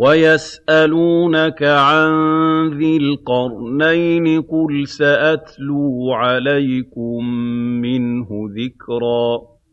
وَيَسْأَلُونَكَ عَن ذِي الْقَرْنَيْنِ ۖ قُلْ سَأَتْلُو عَلَيْكُم مِّنْهُ ذِكْرًا.